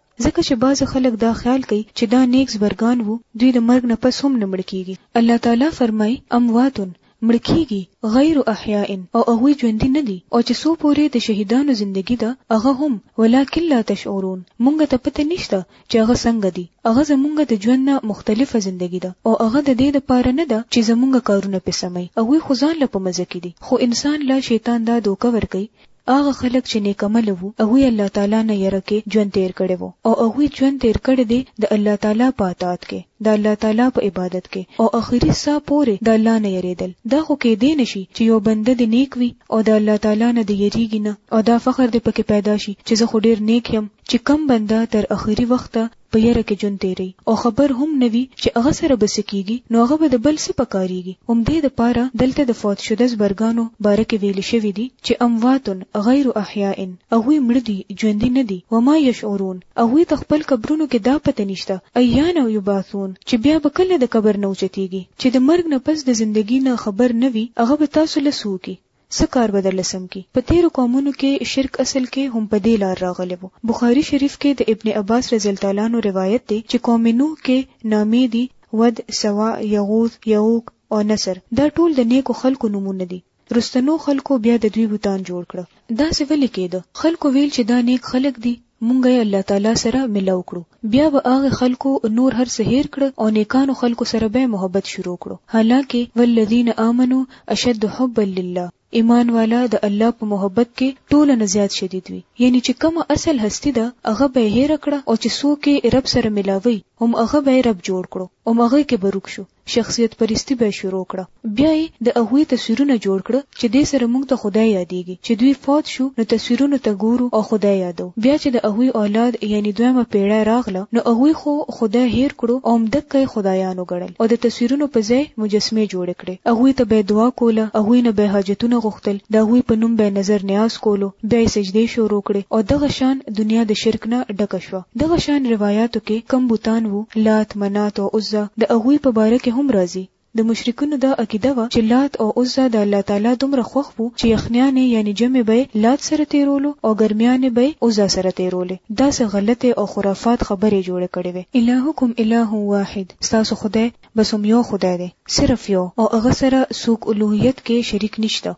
ځکه چې بعضې خلک دا خیال کوي چې دا نیک زبرګان وو دوی د مرګ نه پس هم نه مړه کیږي الله تعالی فرمایي اموات مړه کیږي غیر احیاء او هغوی ژوندي نه دي او چې څو پورې د شهیدانو زندګي ده هغه هم ولکن لا تشعرون مونږ ته پته نشته چې هغه څنګه دي هغه زمونږ د ژوند نه مختلفه زندګي ده او هغه د دې لپاره نه ده چې زمونږ کارونه پې سموي هغوی خو ځان له په مزه کې دي خو انسان له شیطان دا دوکه ورکوي هغه خلک چې نیک عمله وو هغوی الله تعالی نه یره کې ژوند تیر کړی وو او هغوی ژوند تیر کړی دی د الله تعالی په اطاعت کې د الله تعالی په عبادت کې او اخري سا پورې د الله نه یریدل دا خو کې دی نشي چې یو بنده د نیک وي او د الله تعالی نه د یریږي نه او دا فخر دی پکې پیدا شي چې زه خو ډیر نیک یم چې کم بنده تر اخري وخت په یره کې ژوند تیروي او خبر هم نه وي چې هغه سره به څه کیږي نو هغه به د بل څه په کاریږي همدې د پاره دلته د فوت شده زبرګانو باره کې ویل شوي دي چې اموات غیر احیاء هغوی مړه دي ژوندي نه دي وما یشعرون هغوی ته خپل قبرونو کې دا پته نشته ایان یبعثون چې بیا به کله د قبر نه اوچتیږي چې د مرګ نه پس د زندګي نه خبر نه وي هغه به تاسو له څه وکړي څه کار به درله سم کړي؟ په تېرو قومونو کې شرک اصل کې هم په دې لار راغلی و. بخاري شریف کې د ابن عباس رضی الله تعالی عنه روایت دی چې قوم نوح کې نامې دي، ود، سواع، یغوث، یعوق او نصر، دا ټول د نېکو خلکو نومونه دي. وروستنو خلکو بیا د دوی بتان جوړ کړه. داسې ولې کېده؟ خلکو ویل چې دا نېک خلک دي، مونږ یې الله تعالی سره ملاو کړو بیا به هغه خلکو نور هر څه هیر کړ او نیکانو خلکو سره به محبت شروع کړو حالانکه والذین آمنوا اشد حبا لله ایمان والا د الله په محبت کې ټول نه زیات شدید وي یعنی چې کوم اصل هستی ده هغه به هیر کړه او چې څوک رب سره ملاوي هم هغه به رب جوړ کړو او هغه کې بروک شو شخصیت پرستی به شروع کړه بیا یې د هغوی تصویرونه جوړ کړه چې دې سره موږ ته خدای یادیږي چې دوی فوت شو نو تصویرونو ته ګورو او خدای یادو بیا چې د هغوی اولاد یعنی دویمه پیړی راغله نو هغوی خو خدای هیر کړو او همدکه یې خدایانو ګڼل او د تصویرونو په ځای مجسمې جوړې کړې هغوی ته به یې دعا کوله هغوی نه به یې حاجتونه غوښتل د هغوی په نوم به یې نظر نیاز کولو بیا یې سجدې شروع کړې او دغه شان دنیا د شرک نه ډکه شوه. دغه شان روایاتو کې کوم بتان وو، لات، منات او عزی، د هغوی په باره کې هم راځي، د مشرکینو دا عقیده وه چې لات او عزی د الله تعالی دومره خوښ وو چې یخنیان یې یعنې جمعې به یې لات سره تېرولو او ګرمیان یې به یې عزی سره تېرولې. داسې غلطې او خرافات خبرې یې جوړې کړې وې. الهکم اله واحد، ستاسو خدای بس هم یو خدای دی، صرف یو، او هغه سره څوک الوهیت کې شریک نشته.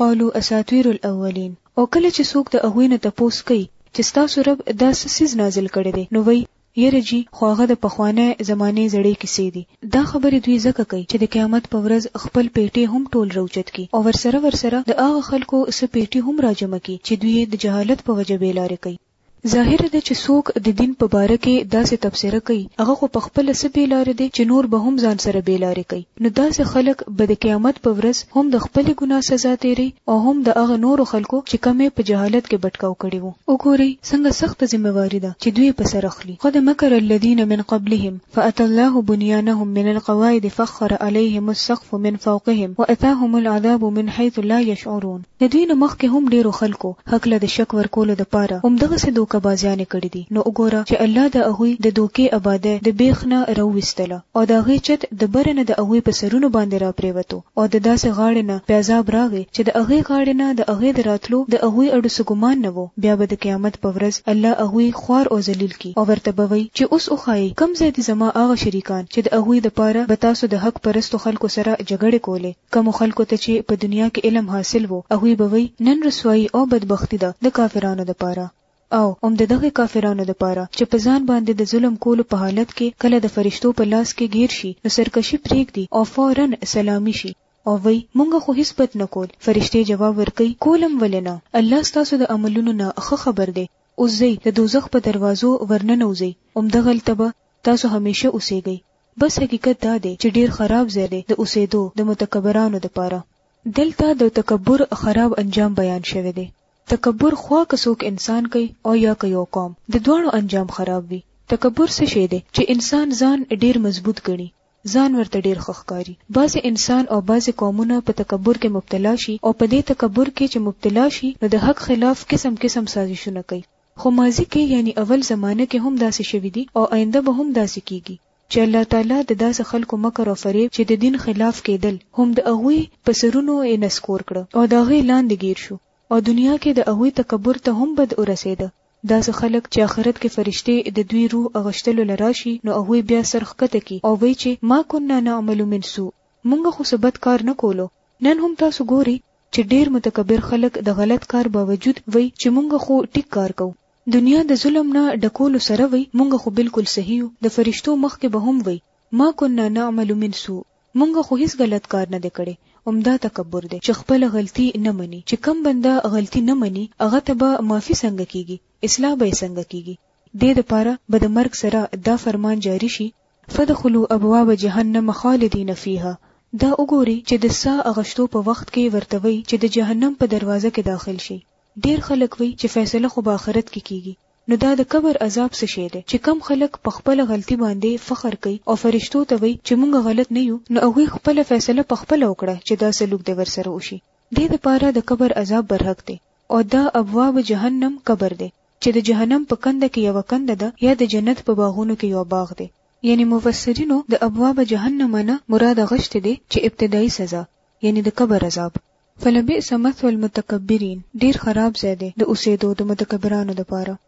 قالو اساطیر الاولین او کله چې څوک د هغوی نه تپوس کوي چې ستاسو رب دا څه څیز نازل کړی دی نو وایي یره جی خو هغه د پخوانۍ زمانې زړې کیسې دي دا خبرې دوی ځکه کوي چې د قیامت په ورځ خپل پیټې هم ټول راوچت کړي او ورسره ورسره د هغه خلکو څه پیټي هم راجمع کړي چې دوی یې د جهالت په وجه بې لارې کوي. ظاهره ده چې څوک د دين په باره کې داسې تبصره کوي هغه خو په خپله څه بې لارې دی چې نور به هم ځان سره بې لارې کوي نو داسې خلک به د قيامت په ورځ هم د خپلې ګناه سزا تېري او هم د هغه نورو خلکو چې کوم يې په جهالت کې بټکاو کړي وو. وګورئ څنګه سخته ذمه واري ده چې دوی يې په سر اخلي. قد مکر الذين من قبلهم فاتى الله بنيانهم من القواعد فخر عليهم السقف من فوقهم واتاهم العذاب من حيث لا يشعرون. د دوی نه مخکې هم ډېرو خلکو هکله د شک ورکولو د پاره همدغسې دوکه بازيانې کړې دي نو وګوره چې الله د هغوی د دوکې ابادی د بېخ نه راوويستله او د هغې چت د بره نه د هغوی په سرونو باندې راپرېوتو او د داسې غاړې نه پۀ عذاب راغی چې د هغې غاړې نه د هغې د راتلو د هغوی اړو څه ګمان نه وو بيا به د قيامت په ورځ الله هغوی خوار او ذليل کړي او ورته به وائي چې اوس وښايئ کوم ځای دي زما هغه شريکان چې د هغوی د پاره به تاسو د حق پرستو خلکو سره جګړې کولې. کوم خلکو ته چې په دنیا کې علم حاصل وو هغوی به وی نن رسوایی او بدبختی ده د کافرانو لپاره او هم د دغه کافرانو لپاره چې په ځان باندې د ظلم کولو په حالت کې کله د فرشتو په لاس کې ګیر شي نو سرکشي پریږدي او فورا سلامي شي او وی مونږ خو هیڅ بد نه کول فرشتي جواب ورکي کولم ولنه الله ستاسو د عملونو نه ښه خبر دی اوس زی د دوزخ په دروازو ورننوځي هم دغلته به تاسو همیشه اوسېږئ بس حقیقت دا دی چې ډیر خراب ځای دی د اوسیدو د متکبرانو د پاره. دلته د تکبر خراب انجام بیان شوی دی. تکبر خواه که څوک انسان کئ او یا که یو قوم د دواړو انجام خراب وي. تکبر څه شی دی چې انسان ځان ډیر مضبوط ګڼي، ځان ورته ډیر ښه ښکاري. بعضې انسان او بعضې قومونه په تکبر کې مبتلا شي او په دې تکبر کې چې مبتلا شي نو د حق خلاف قسم قسم سازشونه کئ. خو ماضي کې یعنی اول زمانه کې هم داسې شوي دي او آینده به هم داسې کیږي چې الله تعالی د داسې خلکو مکر او فریب چې د دین خلاف کېدل هم د هغوی په سرونو یې نسکور کړ او د هغوی لاندې ګیر شو او دنیا کې د هغوی تکبر ته هم بد ورسېده داسې خلک چې آخرت کې فرشتې د دوی روح اغشتلو له راشي نو هغوی بیا سر ښکته کړي او وایي چې ما کنا نعمل من سوء مونږ خو څه بد کار نه کولو نن هم تاسو ګورئ چې ډېر متکبر خلک د غلط کار باوجود وي چې مونږ خو ټیک کار کوو دنیا د ظلم نه ډکولو سره وي مونږ خو بلکل صحیح یو د فرشتو مخکې به هم وي ما کنا نعمل من سوء مونږ خو هیڅ غلط کار نه دی کړی همدا تکبر دی چې خپله غلطي نه مني چې کوم بنده غلطي نه مني هغه ته به معافي څنګه کیږي اصلاح به یې څنګه کیږي دې دپاره به د مرګ سره دا فرمان جاري شي فدخلو ابواب جهنم خالدین فیها دا وګورئ چې د ساه اغشتو په وخت کې ورته وایي چې د جهنم په دروازه کې داخل شئ. ډېر خلک وایي چې فیصله خو به اخرت کې کېږي. نو دا د قبر عذاب څه شی دی؟ چې کوم خلک په خپله غلطي باندې فخر کوي او فرشتو ته وایي چې موږ غلط نه یو نو هغوی خپله فیصله په خپله وکړه چې دا سلوک دې ورسره وشي. دې لپاره د قبر عذاب برحق دی او دا ابواب جهنم قبر دی. چې د جهنم په کنده کې یوه کنده ده یا د جنت په باغونو کې یو باغ دی یعنی مفسرینو د ابواب جهنم نه مراد غشت دی چې ابتدائی سزا یعنی د قبر عذاب فلبئس مثوی المتکبرین ډیر خراب ځای دی د اوسیدو د متکبرانو لپاره.